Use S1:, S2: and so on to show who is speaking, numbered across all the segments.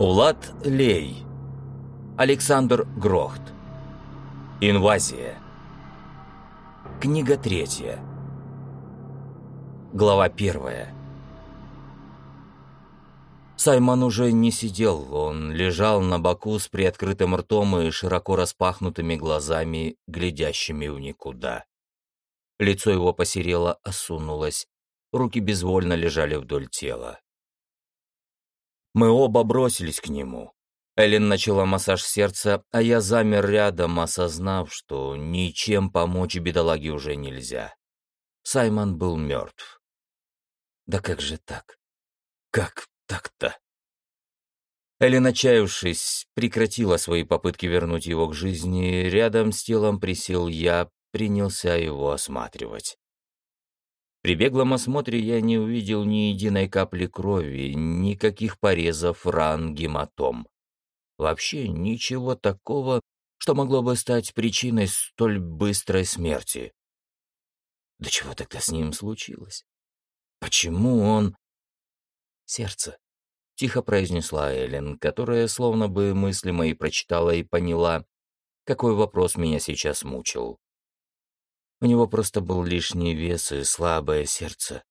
S1: Улад Лей. Александр Грохт. Инвазия. Книга третья. Глава первая. Саймон уже не сидел, он лежал на боку с приоткрытым ртом и широко распахнутыми глазами, глядящими в никуда. Лицо его посерело, осунулось, руки безвольно лежали вдоль тела. Мы оба бросились к нему. Эллен начала массаж сердца, а я замер рядом, осознав, что ничем помочь бедолаге уже нельзя. Саймон был мертв. Да как же так? Как так-то? Эллен, отчаявшись, прекратила свои попытки вернуть его к жизни. Рядом с телом присел я, принялся его осматривать. При беглом осмотре я не увидел ни единой капли крови, никаких порезов, ран, гематом. Вообще ничего такого, что могло бы стать причиной столь быстрой смерти. Да чего тогда с ним случилось? Почему он... Сердце. Тихо произнесла Эллен, которая словно бы мысли мои прочитала и поняла, какой вопрос меня сейчас мучил. У него просто был лишний вес и слабое сердце.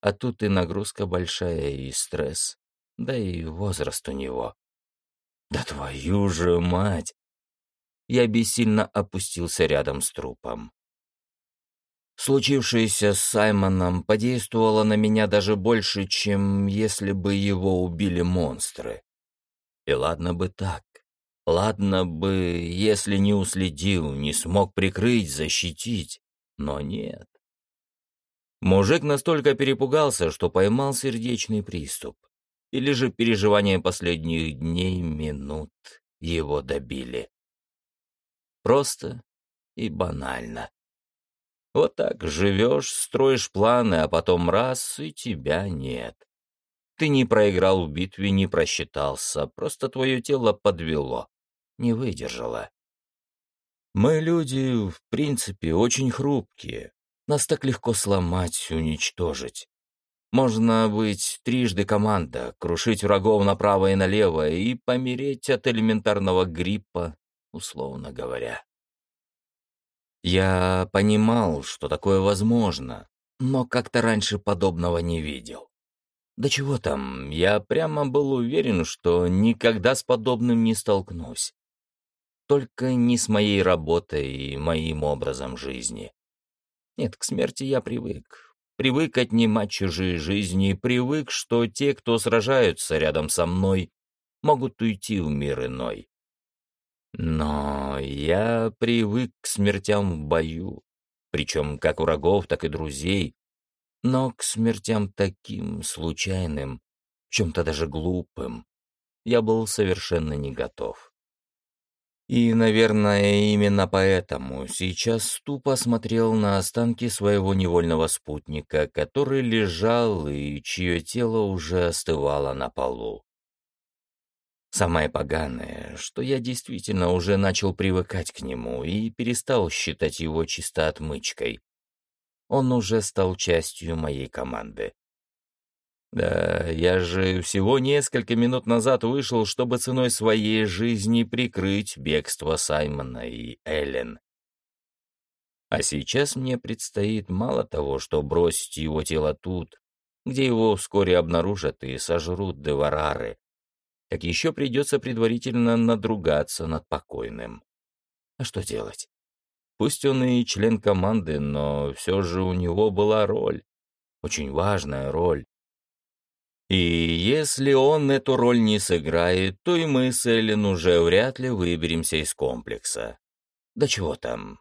S1: А тут и нагрузка большая, и стресс. Да и возраст у него. Да твою же мать! Я бессильно опустился рядом с трупом. Случившееся с Саймоном подействовало на меня даже больше, чем если бы его убили монстры. И ладно бы так. Ладно бы, если не уследил, не смог прикрыть, защитить но нет. Мужик настолько перепугался, что поймал сердечный приступ. Или же переживания последних дней, минут его добили. Просто и банально. Вот так живешь, строишь планы, а потом раз — и тебя нет. Ты не проиграл в битве, не просчитался, просто твое тело подвело, не выдержало. Мы, люди, в принципе, очень хрупкие. Нас так легко сломать, уничтожить. Можно быть трижды команда, крушить врагов направо и налево и помереть от элементарного гриппа, условно говоря. Я понимал, что такое возможно, но как-то раньше подобного не видел. Да чего там, я прямо был уверен, что никогда с подобным не столкнусь только не с моей работой и моим образом жизни. Нет, к смерти я привык. Привык отнимать чужие жизни, привык, что те, кто сражаются рядом со мной, могут уйти в мир иной. Но я привык к смертям в бою, причем как врагов, так и друзей, но к смертям таким случайным, чем-то даже глупым, я был совершенно не готов. И, наверное, именно поэтому сейчас тупо смотрел на останки своего невольного спутника, который лежал и чье тело уже остывало на полу. Самое поганое, что я действительно уже начал привыкать к нему и перестал считать его чисто отмычкой. Он уже стал частью моей команды. Да, я же всего несколько минут назад вышел, чтобы ценой своей жизни прикрыть бегство Саймона и Эллен. А сейчас мне предстоит мало того, что бросить его тело тут, где его вскоре обнаружат и сожрут деварары, так еще придется предварительно надругаться над покойным. А что делать? Пусть он и член команды, но все же у него была роль, очень важная роль, и если он эту роль не сыграет, то и мы с Эллен уже вряд ли выберемся из комплекса. Да чего там,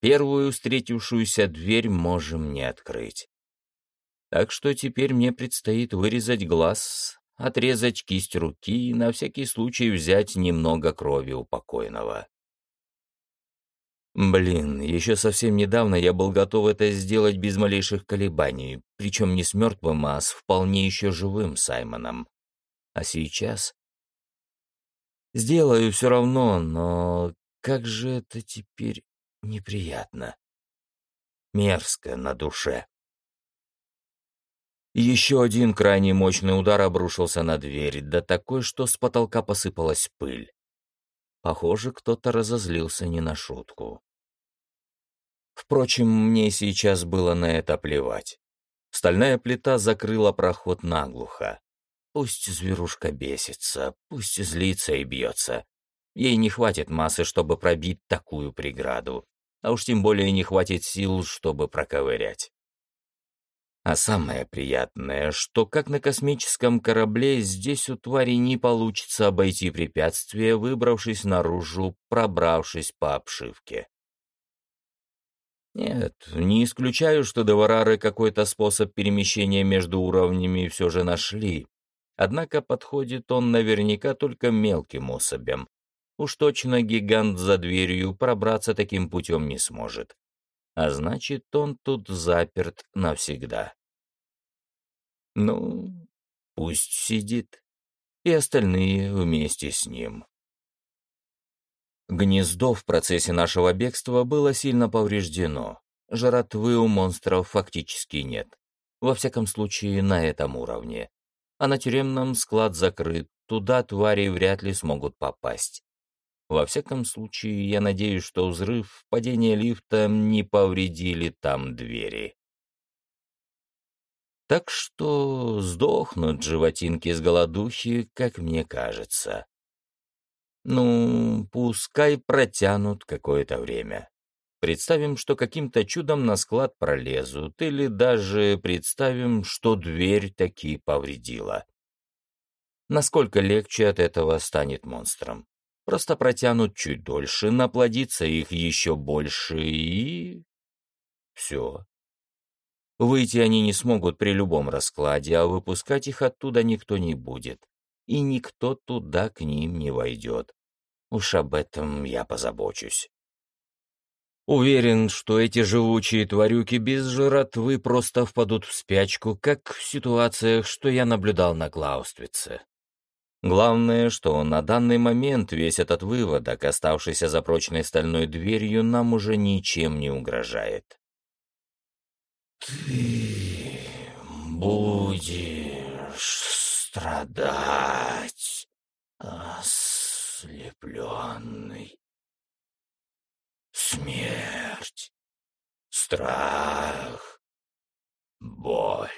S1: первую встретившуюся дверь можем не открыть. Так что теперь мне предстоит вырезать глаз, отрезать кисть руки и на всякий случай взять немного крови у покойного. Блин, еще совсем недавно я был готов это сделать без малейших колебаний, причем не с мертвым, а с вполне еще живым Саймоном. А сейчас... Сделаю все равно, но как же это теперь неприятно. Мерзко на душе. Еще один крайне мощный удар обрушился на дверь, да такой, что с потолка посыпалась пыль. Похоже, кто-то разозлился не на шутку. Впрочем, мне сейчас было на это плевать. Стальная плита закрыла проход наглухо. Пусть зверушка бесится, пусть злится и бьется. Ей не хватит массы, чтобы пробить такую преграду, а уж тем более не хватит сил, чтобы проковырять. А самое приятное, что как на космическом корабле здесь у твари не получится обойти препятствие, выбравшись наружу, пробравшись по обшивке. Нет, не исключаю, что Деварары какой-то способ перемещения между уровнями все же нашли. Однако подходит он наверняка только мелким особям. Уж точно гигант за дверью пробраться таким путем не сможет а значит, он тут заперт навсегда. Ну, пусть сидит, и остальные вместе с ним. Гнездо в процессе нашего бегства было сильно повреждено. Жратвы у монстров фактически нет. Во всяком случае, на этом уровне. А на тюремном склад закрыт, туда твари вряд ли смогут попасть. Во всяком случае, я надеюсь, что взрыв, падение лифта не повредили там двери. Так что сдохнут животинки с голодухи, как мне кажется. Ну, пускай протянут какое-то время. Представим, что каким-то чудом на склад пролезут, или даже представим, что дверь таки повредила. Насколько легче от этого станет монстром? Просто протянут чуть дольше, наплодится их еще больше и... Все. Выйти они не смогут при любом раскладе, а выпускать их оттуда никто не будет. И никто туда к ним не войдет. Уж об этом я позабочусь. Уверен, что эти живучие тварюки без жратвы просто впадут в спячку, как в ситуациях, что я наблюдал на Клаустрице. Главное, что на данный момент весь этот выводок, оставшийся за прочной стальной дверью, нам уже ничем не угрожает. «Ты будешь страдать, ослепленный. Смерть, страх, боль.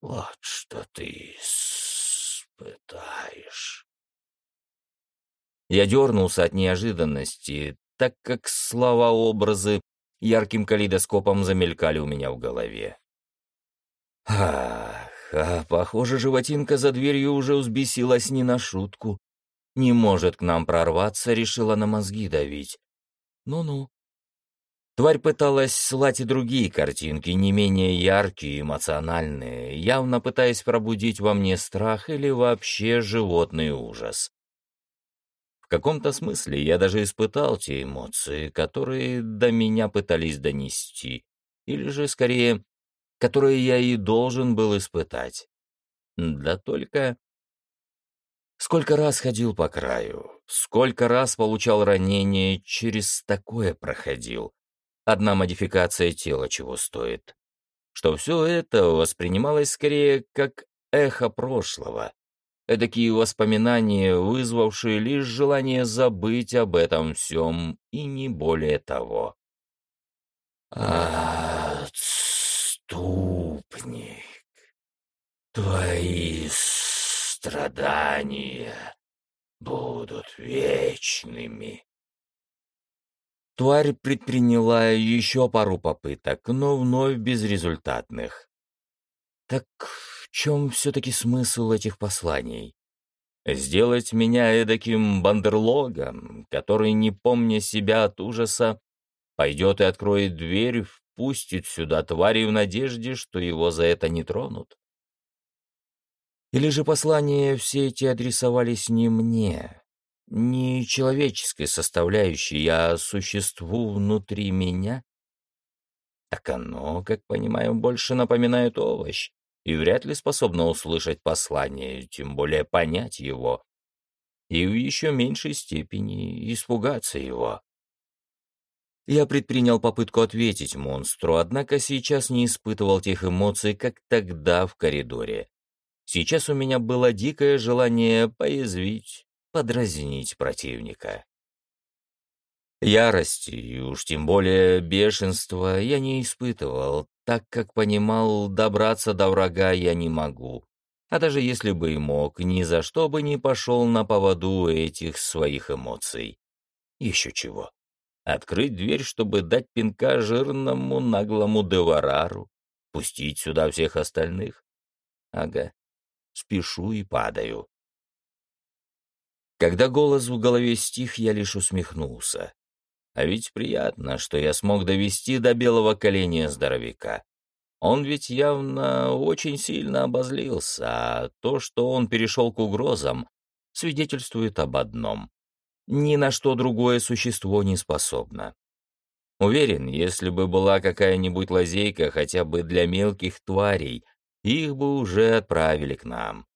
S1: Вот что ты испытаешь. Я дернулся от неожиданности, так как слова-образы ярким калейдоскопом замелькали у меня в голове. Ах, а похоже, животинка за дверью уже взбесилась не на шутку. Не может к нам прорваться, решила на мозги давить. Ну-ну. Тварь пыталась слать и другие картинки, не менее яркие и эмоциональные, явно пытаясь пробудить во мне страх или вообще животный ужас. В каком-то смысле я даже испытал те эмоции, которые до меня пытались донести, или же, скорее, которые я и должен был испытать. Да только... Сколько раз ходил по краю, сколько раз получал ранения, через такое проходил. Одна модификация тела чего стоит. Что все это воспринималось скорее как эхо прошлого. Эдакие воспоминания, вызвавшие лишь желание забыть об этом всем, и не более того. «Отступник, твои страдания будут вечными», Тварь предприняла еще пару попыток, но вновь безрезультатных. Так в чем все-таки смысл этих посланий? Сделать меня эдаким бандерлогом, который, не помня себя от ужаса, пойдет и откроет дверь, впустит сюда твари в надежде, что его за это не тронут? Или же послания все эти адресовались не мне, не человеческой составляющей, а существу внутри меня? Так оно, как понимаю, больше напоминает овощ и вряд ли способно услышать послание, тем более понять его, и в еще меньшей степени испугаться его. Я предпринял попытку ответить монстру, однако сейчас не испытывал тех эмоций, как тогда в коридоре. Сейчас у меня было дикое желание поязвить, подразнить противника. Ярости, и уж тем более бешенства, я не испытывал, так как понимал, добраться до врага я не могу. А даже если бы и мог, ни за что бы не пошел на поводу этих своих эмоций. Еще чего. Открыть дверь, чтобы дать пинка жирному наглому деварару, пустить сюда всех остальных. Ага, спешу и падаю. Когда голос в голове стих, я лишь усмехнулся. А ведь приятно, что я смог довести до белого коленя здоровяка. Он ведь явно очень сильно обозлился, а то, что он перешел к угрозам, свидетельствует об одном ни на что другое существо не способно. Уверен, если бы была какая-нибудь лазейка хотя бы для мелких тварей, их бы уже отправили к нам.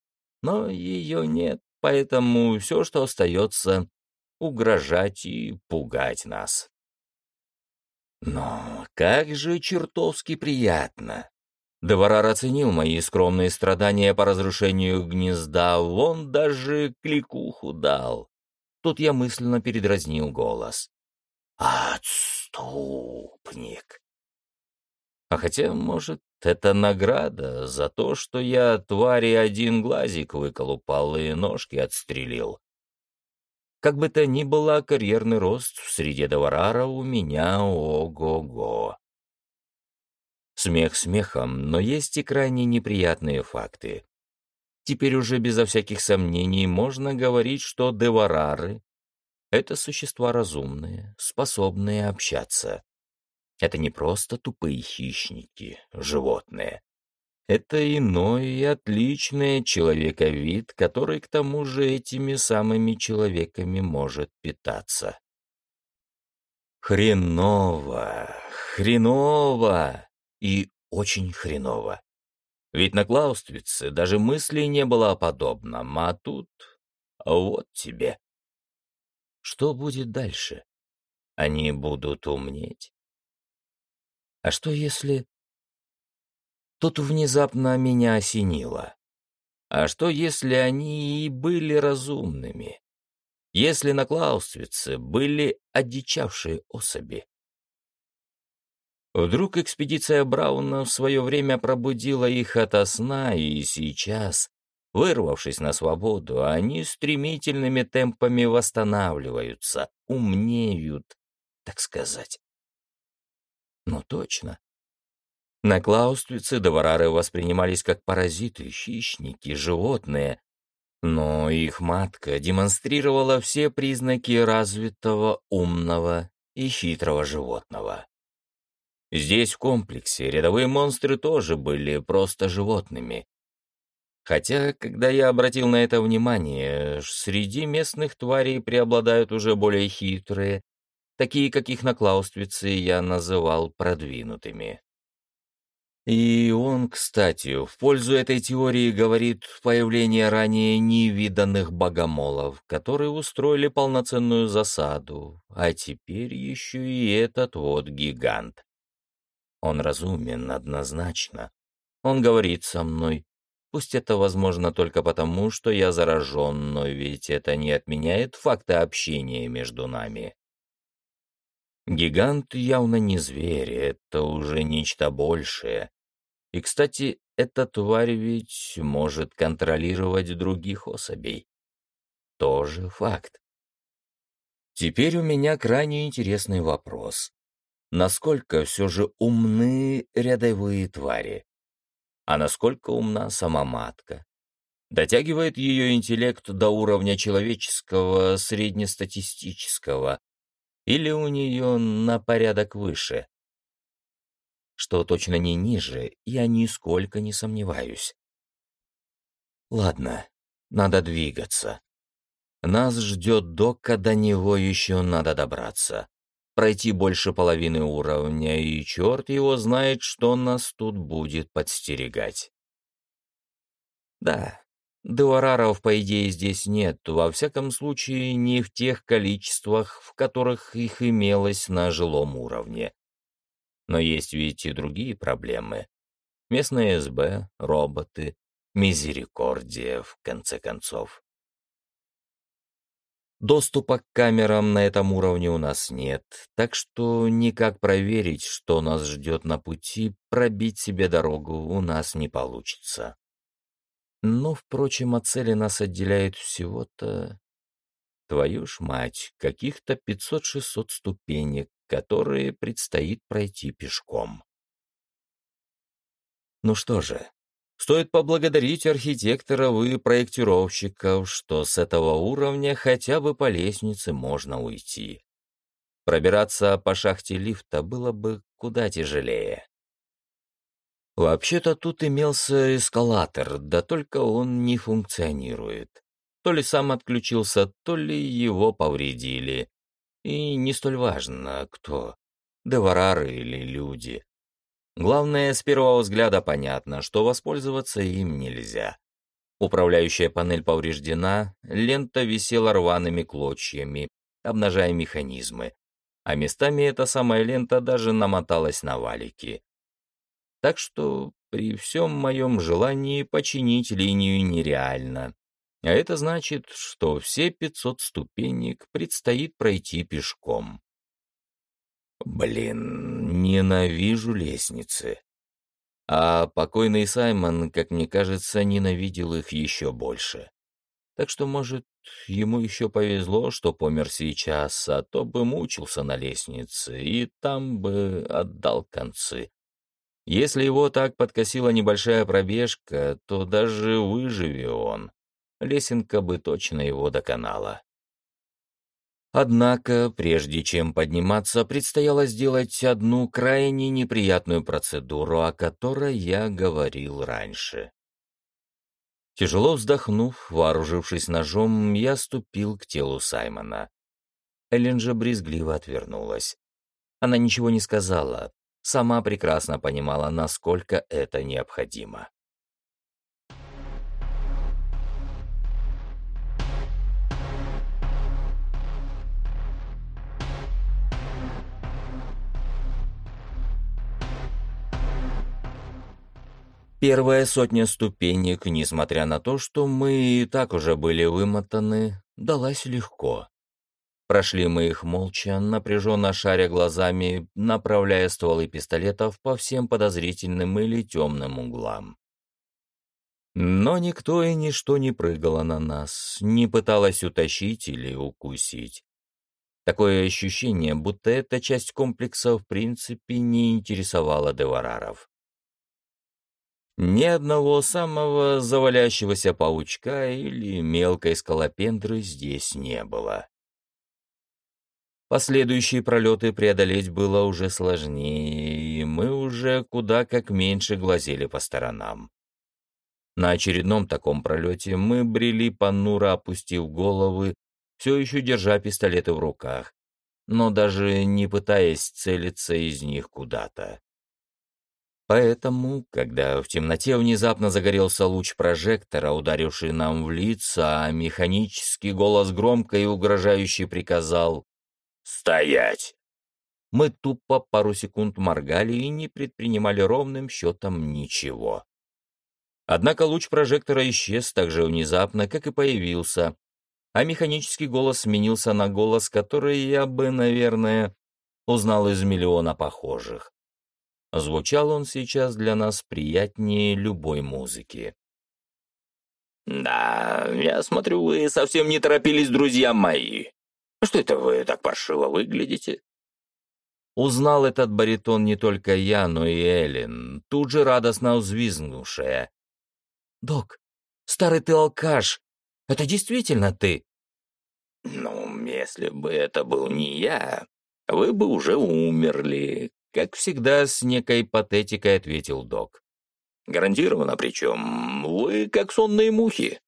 S1: Но ее нет, поэтому все, что остается, угрожать и пугать нас. Но как же чертовски приятно! Деварар оценил мои скромные страдания по разрушению гнезда, вон даже кликуху дал. Тут я мысленно передразнил голос. «Отступник!» А хотя, может, это награда за то, что я твари один глазик выколупал и ножки отстрелил. Как бы то ни было, карьерный рост в среде Доварара у меня ого-го. Смех смехом, но есть и крайне неприятные факты. Теперь уже безо всяких сомнений можно говорить, что деварары — это существа разумные, способные общаться. Это не просто тупые хищники, животные. Это иной и отличный человековид, который к тому же этими самыми человеками может питаться. Хреново, хреново и очень хреново. Ведь на Клаустовице даже мысли не было о подобном, а тут вот тебе. Что будет дальше? Они будут умнеть? А что если... Тут внезапно меня осенило. А что если они и были разумными? Если на Клаустовице были одичавшие особи? Вдруг экспедиция Брауна в свое время пробудила их ото сна, и сейчас, вырвавшись на свободу, они стремительными темпами восстанавливаются, умнеют, так сказать. Ну точно. На Клаустрице доварары воспринимались как паразиты, хищники, животные, но их матка демонстрировала все признаки развитого, умного и хитрого животного. Здесь, в комплексе, рядовые монстры тоже были просто животными. Хотя, когда я обратил на это внимание, среди местных тварей преобладают уже более хитрые, такие, каких на Клауствице я называл продвинутыми. И он, кстати, в пользу этой теории говорит появление ранее невиданных богомолов, которые устроили полноценную засаду, а теперь еще и этот вот гигант. Он разумен однозначно. Он говорит со мной. Пусть это возможно только потому, что я заражен, но ведь это не отменяет факта общения между нами. Гигант явно не зверь, это уже нечто большее. И, кстати, эта тварь ведь может контролировать других особей. Тоже факт. Теперь у меня крайне интересный вопрос насколько все же умны рядовые твари, а насколько умна сама матка. Дотягивает ее интеллект до уровня человеческого среднестатистического, или у нее на порядок выше. Что точно не ниже, я нисколько не сомневаюсь. Ладно, надо двигаться. Нас ждет док, а до него еще надо добраться пройти больше половины уровня, и черт его знает, что нас тут будет подстерегать. Да, Девараров, по идее, здесь нет, во всяком случае, не в тех количествах, в которых их имелось на жилом уровне. Но есть ведь и другие проблемы. Местные СБ, роботы, мизерикордия, в конце концов. Доступа к камерам на этом уровне у нас нет, так что никак проверить, что нас ждет на пути, пробить себе дорогу у нас не получится. Но, впрочем, от цели нас отделяет всего-то... Твою ж мать, каких-то 500-600 ступенек, которые предстоит пройти пешком. Ну что же, стоит поблагодарить архитекторов и проектировщиков, что с этого уровня хотя бы по лестнице можно уйти. Пробираться по шахте лифта было бы куда тяжелее. Вообще-то тут имелся эскалатор, да только он не функционирует. То ли сам отключился, то ли его повредили. И не столь важно, кто — деварары или люди. Главное, с первого взгляда понятно, что воспользоваться им нельзя. Управляющая панель повреждена, лента висела рваными клочьями, обнажая механизмы, а местами эта самая лента даже намоталась на валики. Так что при всем моем желании починить линию нереально. А это значит, что все 500 ступенек предстоит пройти пешком. Блин, ненавижу лестницы. А покойный Саймон, как мне кажется, ненавидел их еще больше. Так что, может, ему еще повезло, что помер сейчас, а то бы мучился на лестнице и там бы отдал концы. Если его так подкосила небольшая пробежка, то даже выживи он, лесенка бы точно его доконала. Однако, прежде чем подниматься, предстояло сделать одну крайне неприятную процедуру, о которой я говорил раньше. Тяжело вздохнув, вооружившись ножом, я ступил к телу Саймона. Эллен же брезгливо отвернулась. Она ничего не сказала, сама прекрасно понимала, насколько это необходимо. Первая сотня ступенек, несмотря на то, что мы и так уже были вымотаны, далась легко. Прошли мы их молча, напряженно шаря глазами, направляя стволы пистолетов по всем подозрительным или темным углам. Но никто и ничто не прыгало на нас, не пыталось утащить или укусить. Такое ощущение, будто эта часть комплекса в принципе не интересовала девараров. Ни одного самого завалящегося паучка или мелкой скалопендры здесь не было. Последующие пролеты преодолеть было уже сложнее, и мы уже куда как меньше глазели по сторонам. На очередном таком пролете мы брели понуро, опустив головы, все еще держа пистолеты в руках, но даже не пытаясь целиться из них куда-то. Поэтому, когда в темноте внезапно загорелся луч прожектора, ударивший нам в лица, а механический голос громко и угрожающе приказал «Стоять!» Мы тупо пару секунд моргали и не предпринимали ровным счетом ничего. Однако луч прожектора исчез так же внезапно, как и появился, а механический голос сменился на голос, который я бы, наверное, узнал из миллиона похожих. Звучал он сейчас для нас приятнее любой музыки. «Да, я смотрю, вы совсем не торопились, друзья мои. Что это вы так паршиво выглядите?» Узнал этот баритон не только я, но и Эллен, тут же радостно взвизгнувшая. «Док, старый ты алкаш, это действительно ты?» «Ну, если бы это был не я, вы бы уже умерли, как всегда, с некой патетикой ответил док. Гарантированно причем. Вы как сонные мухи.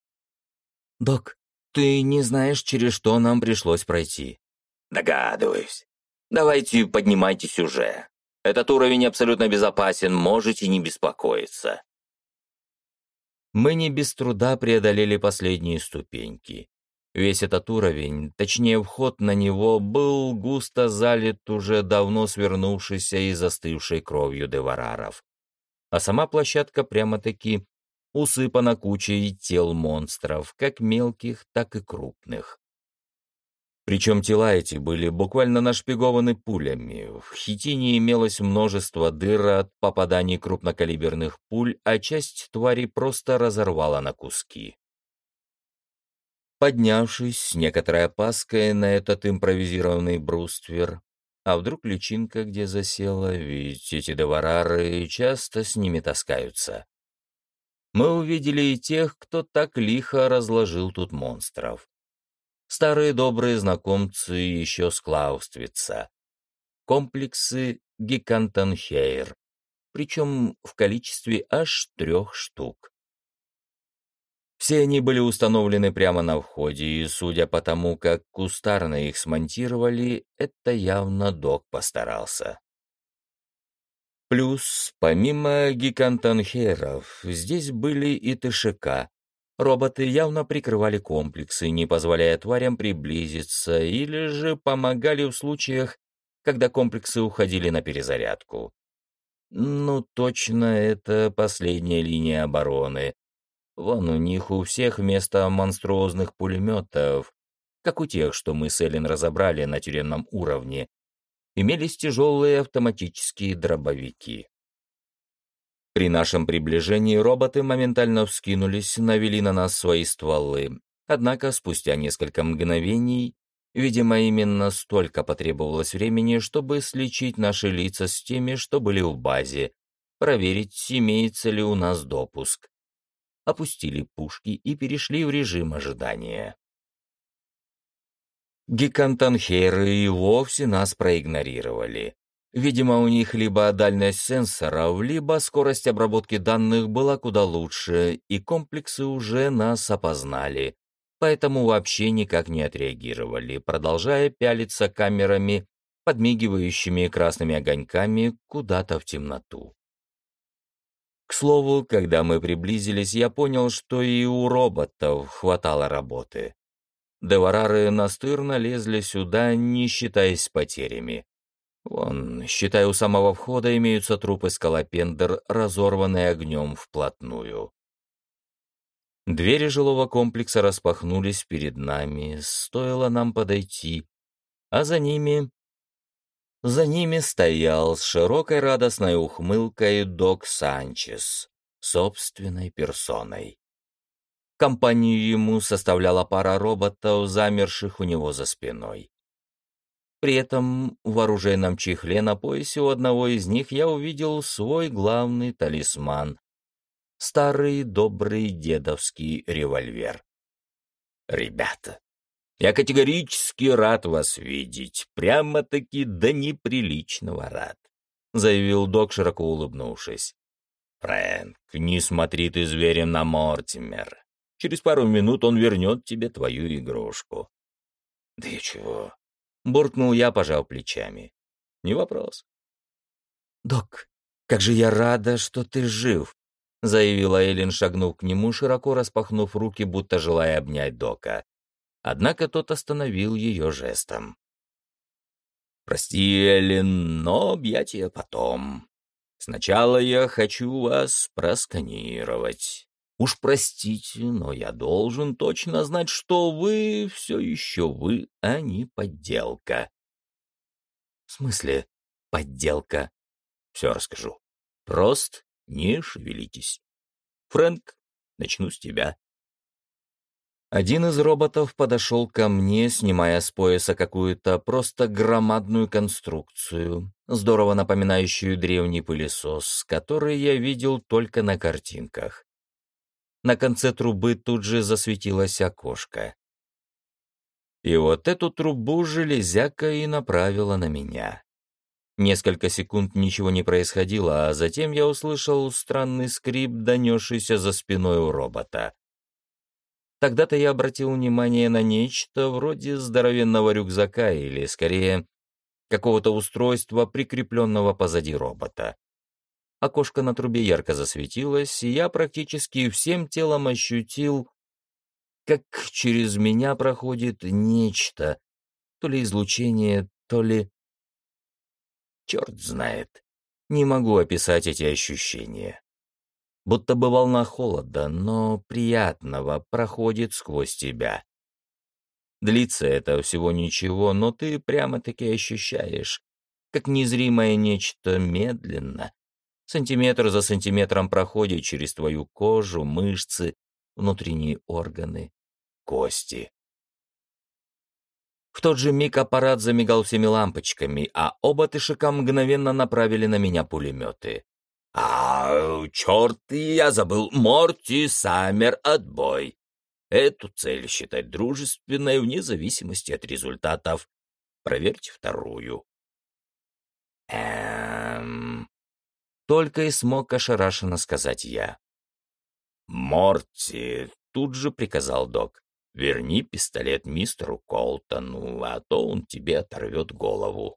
S1: Док, ты не знаешь, через что нам пришлось пройти. Догадываюсь. Давайте поднимайтесь уже. Этот уровень абсолютно безопасен, можете не беспокоиться. Мы не без труда преодолели последние ступеньки. Весь этот уровень, точнее вход на него, был густо залит уже давно свернувшейся и застывшей кровью девараров. А сама площадка прямо-таки усыпана кучей тел монстров, как мелких, так и крупных. Причем тела эти были буквально нашпигованы пулями. В хитине имелось множество дыр от попаданий крупнокалиберных пуль, а часть твари просто разорвала на куски. Поднявшись с некоторой опаской на этот импровизированный бруствер, а вдруг личинка где засела, ведь эти доварары часто с ними таскаются. Мы увидели и тех, кто так лихо разложил тут монстров. Старые добрые знакомцы еще с Клауствица. Комплексы Гикантенхейр, причем в количестве аж трех штук. Все они были установлены прямо на входе, и, судя по тому, как кустарно их смонтировали, это явно док постарался. Плюс, помимо гигантанхеров, здесь были и ТШК. Роботы явно прикрывали комплексы, не позволяя тварям приблизиться, или же помогали в случаях, когда комплексы уходили на перезарядку. Ну, точно, это последняя линия обороны, Вон у них у всех вместо монструозных пулеметов, как у тех, что мы с Эллен разобрали на тюремном уровне, имелись тяжелые автоматические дробовики. При нашем приближении роботы моментально вскинулись, навели на нас свои стволы. Однако спустя несколько мгновений, видимо, именно столько потребовалось времени, чтобы сличить наши лица с теми, что были в базе, проверить, имеется ли у нас допуск опустили пушки и перешли в режим ожидания. Гикантанхеры и вовсе нас проигнорировали. Видимо, у них либо дальность сенсоров, либо скорость обработки данных была куда лучше, и комплексы уже нас опознали, поэтому вообще никак не отреагировали, продолжая пялиться камерами, подмигивающими красными огоньками куда-то в темноту. К слову, когда мы приблизились, я понял, что и у роботов хватало работы. Деварары настырно лезли сюда, не считаясь потерями. Вон, считай, у самого входа имеются трупы скалопендр, разорванные огнем вплотную. Двери жилого комплекса распахнулись перед нами, стоило нам подойти, а за ними за ними стоял с широкой радостной ухмылкой док Санчес, собственной персоной. Компанию ему составляла пара роботов, замерших у него за спиной. При этом в оружейном чехле на поясе у одного из них я увидел свой главный талисман — старый добрый дедовский револьвер. «Ребята, я категорически рад вас видеть, прямо-таки до неприличного рад», — заявил док, широко улыбнувшись. «Фрэнк, не смотри ты зверем на Мортимер. Через пару минут он вернет тебе твою игрушку». «Да и чего?» — буркнул я, пожав плечами. «Не вопрос». «Док, как же я рада, что ты жив», — заявила Эллен, шагнув к нему, широко распахнув руки, будто желая обнять Дока. Однако тот остановил ее жестом. «Прости, Эллен, но объятия потом. Сначала я хочу вас просканировать. Уж простите, но я должен точно знать, что вы все еще вы, а не подделка». «В смысле подделка?» «Все расскажу. Просто не шевелитесь. Фрэнк, начну с тебя. Один из роботов подошел ко мне, снимая с пояса какую-то просто громадную конструкцию, здорово напоминающую древний пылесос, который я видел только на картинках. На конце трубы тут же засветилось окошко. И вот эту трубу железяка и направила на меня. Несколько секунд ничего не происходило, а затем я услышал странный скрип, донесшийся за спиной у робота. Тогда-то я обратил внимание на нечто вроде здоровенного рюкзака или, скорее, какого-то устройства, прикрепленного позади робота. Окошко на трубе ярко засветилось, и я практически всем телом ощутил, как через меня проходит нечто, то ли излучение, то ли... Черт знает. Не могу описать эти ощущения. Будто бы волна холода, но приятного проходит сквозь тебя. Длится это всего ничего, но ты прямо-таки ощущаешь, как незримое нечто медленно, сантиметр за сантиметром проходит через твою кожу, мышцы, внутренние органы, кости. В тот же миг аппарат замигал всеми лампочками, а оба тышика мгновенно направили на меня пулеметы. «А, черт, я забыл, Морти Саммер, отбой!» Эту цель считать дружественной вне зависимости от результатов. Проверьте вторую. Эм... Только и смог ошарашенно сказать я. «Морти!» — тут же приказал док. Верни пистолет мистеру Колтону, а то он тебе оторвет голову.